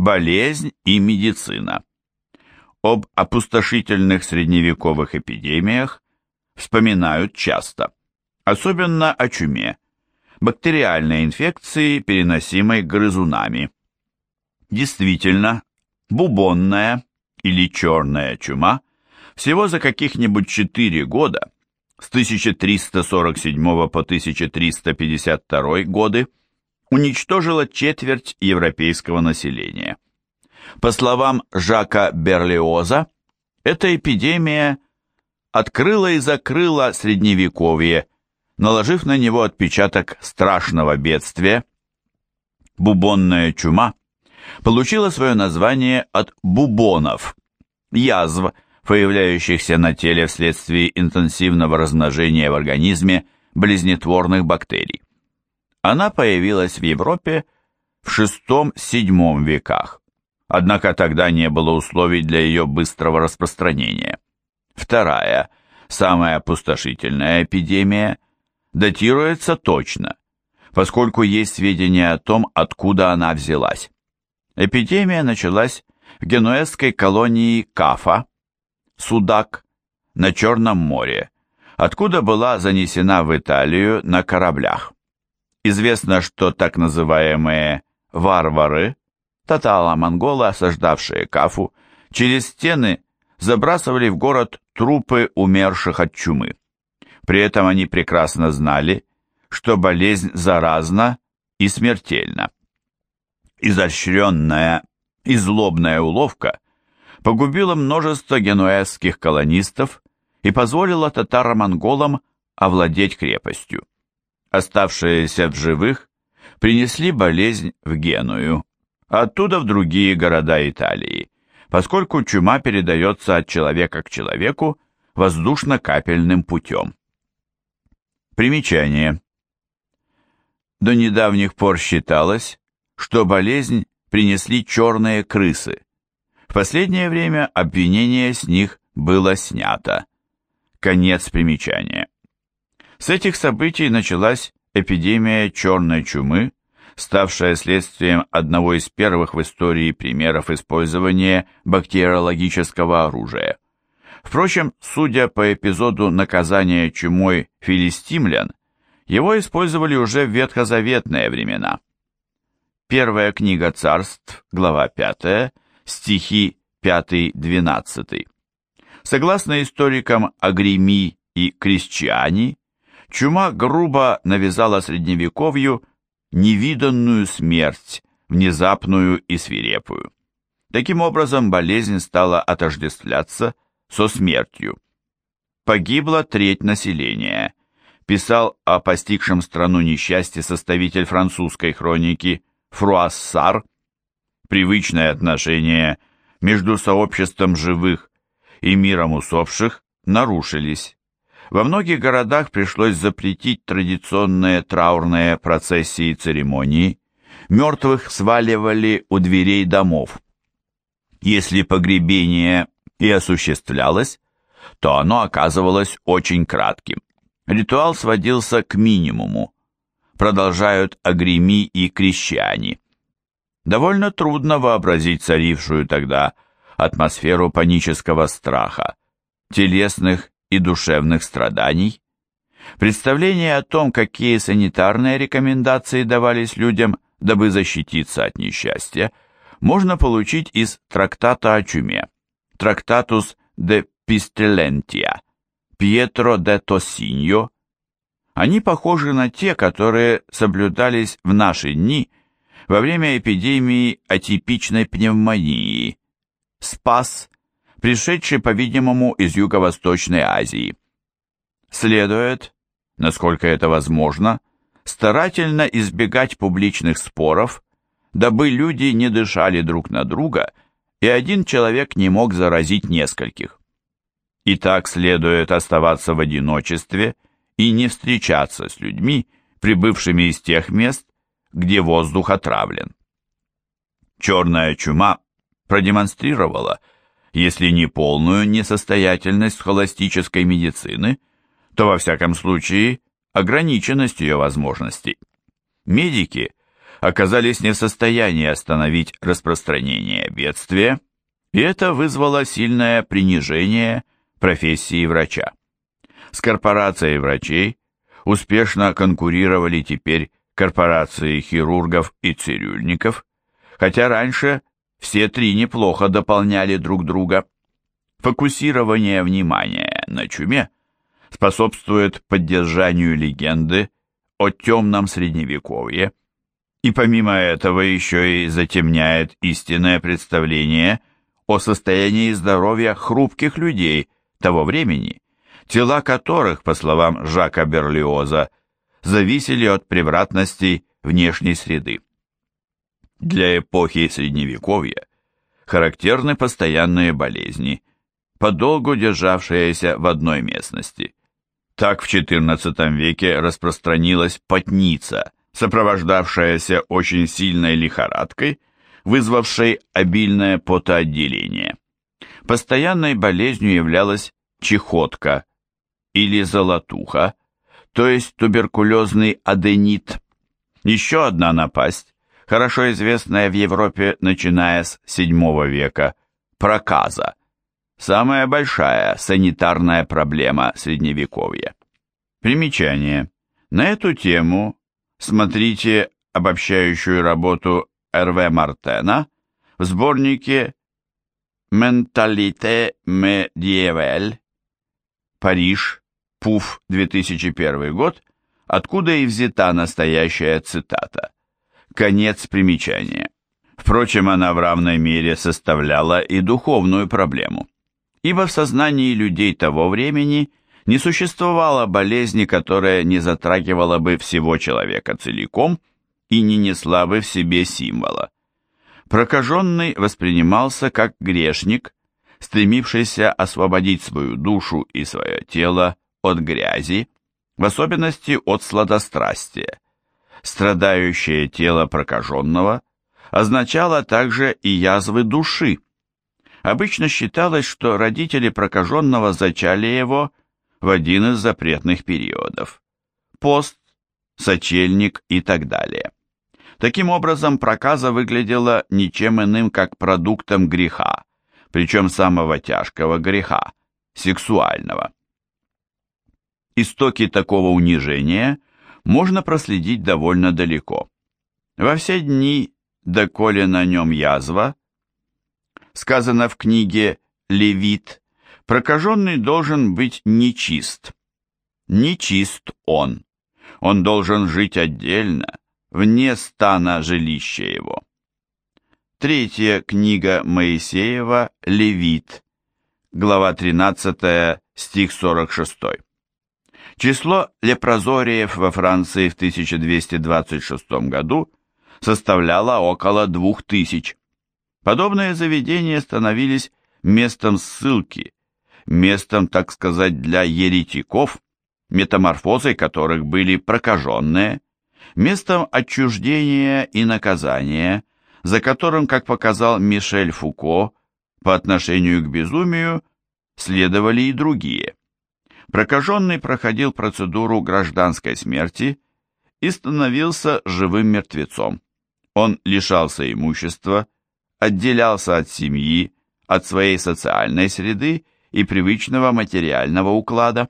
Болезнь и медицина. Об опустошительных средневековых эпидемиях вспоминают часто, особенно о чуме, бактериальной инфекции, переносимой грызунами. Действительно, бубонная или черная чума всего за каких-нибудь 4 года, с 1347 по 1352 годы, уничтожила четверть европейского населения. По словам Жака Берлиоза, эта эпидемия открыла и закрыла Средневековье, наложив на него отпечаток страшного бедствия. Бубонная чума получила свое название от бубонов, язв, появляющихся на теле вследствие интенсивного размножения в организме близнетворных бактерий. Она появилась в Европе в VI-VII веках, однако тогда не было условий для ее быстрого распространения. Вторая, самая опустошительная эпидемия, датируется точно, поскольку есть сведения о том, откуда она взялась. Эпидемия началась в генуэзской колонии Кафа, Судак, на Черном море, откуда была занесена в Италию на кораблях. Известно, что так называемые «варвары», татало-монголы, осаждавшие Кафу, через стены забрасывали в город трупы умерших от чумы. При этом они прекрасно знали, что болезнь заразна и смертельна. Изощренная и злобная уловка погубила множество генуэзских колонистов и позволила татаро-монголам овладеть крепостью. Оставшиеся в живых принесли болезнь в Геную, оттуда в другие города Италии, поскольку чума передается от человека к человеку воздушно-капельным путем. Примечание. До недавних пор считалось, что болезнь принесли черные крысы. В последнее время обвинение с них было снято. Конец примечания. С этих событий началась эпидемия черной чумы, ставшая следствием одного из первых в истории примеров использования бактериологического оружия. Впрочем, судя по эпизоду наказания чумой филистимлян, его использовали уже в ветхозаветные времена. Первая книга царств, глава 5, стихи 5-12. Согласно историкам Агрими и Крестьяне, Чума грубо навязала средневековью невиданную смерть, внезапную и свирепую. Таким образом, болезнь стала отождествляться со смертью. Погибла треть населения, писал о постигшем страну несчастье составитель французской хроники Фруассар. Привычное отношение между сообществом живых и миром усопших нарушились. Во многих городах пришлось запретить традиционные траурные процессии и церемонии, мертвых сваливали у дверей домов. Если погребение и осуществлялось, то оно оказывалось очень кратким. Ритуал сводился к минимуму. Продолжают агреми и крещане. Довольно трудно вообразить царившую тогда атмосферу панического страха, телесных и душевных страданий. Представление о том, какие санитарные рекомендации давались людям, дабы защититься от несчастья, можно получить из трактата о чуме, трактатус де Пистелентия, Пьетро де Тосиньо. Они похожи на те, которые соблюдались в наши дни во время эпидемии атипичной пневмонии. Спас пришедший, по-видимому, из Юго-Восточной Азии. Следует, насколько это возможно, старательно избегать публичных споров, дабы люди не дышали друг на друга, и один человек не мог заразить нескольких. И так следует оставаться в одиночестве и не встречаться с людьми, прибывшими из тех мест, где воздух отравлен. Черная чума продемонстрировала, если не полную несостоятельность схоластической медицины, то во всяком случае ограниченность ее возможностей. Медики оказались не в состоянии остановить распространение бедствия, и это вызвало сильное принижение профессии врача. С корпорацией врачей успешно конкурировали теперь корпорации хирургов и цирюльников, хотя раньше все три неплохо дополняли друг друга. Фокусирование внимания на чуме способствует поддержанию легенды о темном средневековье и помимо этого еще и затемняет истинное представление о состоянии здоровья хрупких людей того времени, тела которых, по словам Жака Берлиоза, зависели от превратностей внешней среды. Для эпохи Средневековья характерны постоянные болезни, подолгу державшиеся в одной местности. Так в XIV веке распространилась потница, сопровождавшаяся очень сильной лихорадкой, вызвавшей обильное потоотделение. Постоянной болезнью являлась чехотка или золотуха, то есть туберкулезный аденит. Еще одна напасть, хорошо известная в Европе начиная с VII века, проказа. Самая большая санитарная проблема Средневековья. Примечание. На эту тему смотрите обобщающую работу Р.В. Мартена в сборнике «Менталите медиевель», Париж, Пуф, 2001 год, откуда и взята настоящая цитата. Конец примечания. Впрочем, она в равной мере составляла и духовную проблему, ибо в сознании людей того времени не существовало болезни, которая не затрагивала бы всего человека целиком и не несла бы в себе символа. Прокаженный воспринимался как грешник, стремившийся освободить свою душу и свое тело от грязи, в особенности от сладострастия. Страдающее тело прокаженного означало также и язвы души. Обычно считалось, что родители прокаженного зачали его в один из запретных периодов. Пост, сочельник и так далее. Таким образом, проказа выглядела ничем иным, как продуктом греха, причем самого тяжкого греха, сексуального. Истоки такого унижения можно проследить довольно далеко. Во все дни, доколе на нем язва, сказано в книге «Левит», прокаженный должен быть нечист. Нечист он. Он должен жить отдельно, вне стана жилища его. Третья книга Моисеева «Левит», глава 13, стих 46. Число лепрозориев во Франции в 1226 году составляло около 2000. Подобные заведения становились местом ссылки, местом, так сказать, для еретиков, метаморфозой которых были прокаженные, местом отчуждения и наказания, за которым, как показал Мишель Фуко, по отношению к безумию следовали и другие. Прокаженный проходил процедуру гражданской смерти и становился живым мертвецом. Он лишался имущества, отделялся от семьи, от своей социальной среды и привычного материального уклада.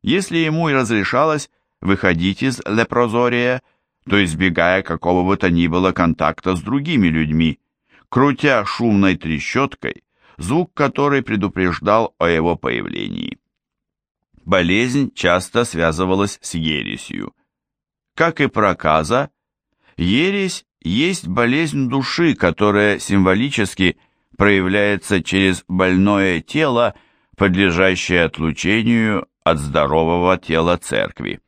Если ему и разрешалось выходить из лепрозория, то избегая какого бы то ни было контакта с другими людьми, крутя шумной трещоткой, звук которой предупреждал о его появлении болезнь часто связывалась с ересью. Как и проказа, ересь есть болезнь души, которая символически проявляется через больное тело, подлежащее отлучению от здорового тела церкви.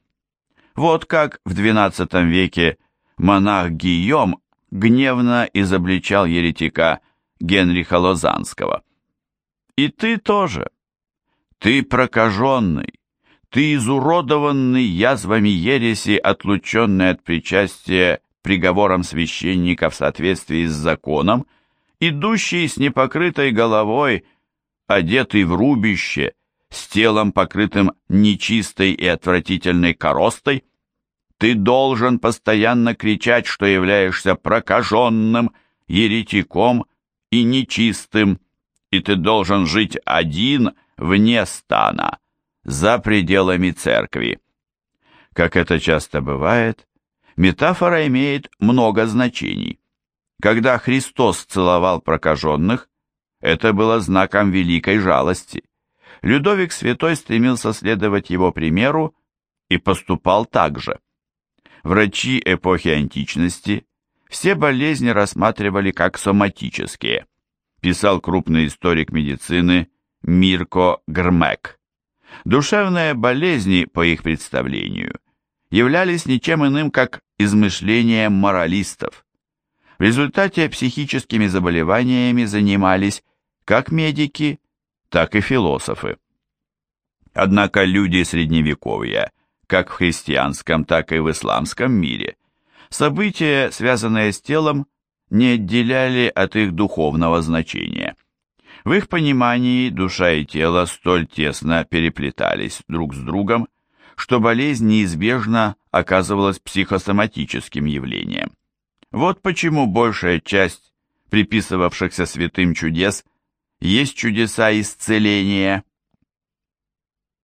Вот как в XII веке монах Гийом гневно изобличал еретика Генриха Лозанского. «И ты тоже», ты прокаженный, ты изуродованный язвами ереси, отлученный от причастия приговором священника в соответствии с законом, идущий с непокрытой головой, одетый в рубище, с телом, покрытым нечистой и отвратительной коростой, Ты должен постоянно кричать, что являешься прокаженным, еретиком и нечистым, и ты должен жить один вне стана, за пределами церкви. Как это часто бывает, метафора имеет много значений. Когда Христос целовал прокаженных, это было знаком великой жалости. Людовик Святой стремился следовать его примеру и поступал так же. Врачи эпохи античности все болезни рассматривали как соматические, писал крупный историк медицины Мирко Грмек. Душевные болезни, по их представлению, являлись ничем иным, как измышлением моралистов. В результате психическими заболеваниями занимались как медики, так и философы. Однако люди Средневековья, как в христианском, так и в исламском мире, события, связанные с телом, не отделяли от их духовного значения. В их понимании душа и тело столь тесно переплетались друг с другом, что болезнь неизбежно оказывалась психосоматическим явлением. Вот почему большая часть приписывавшихся святым чудес есть чудеса исцеления.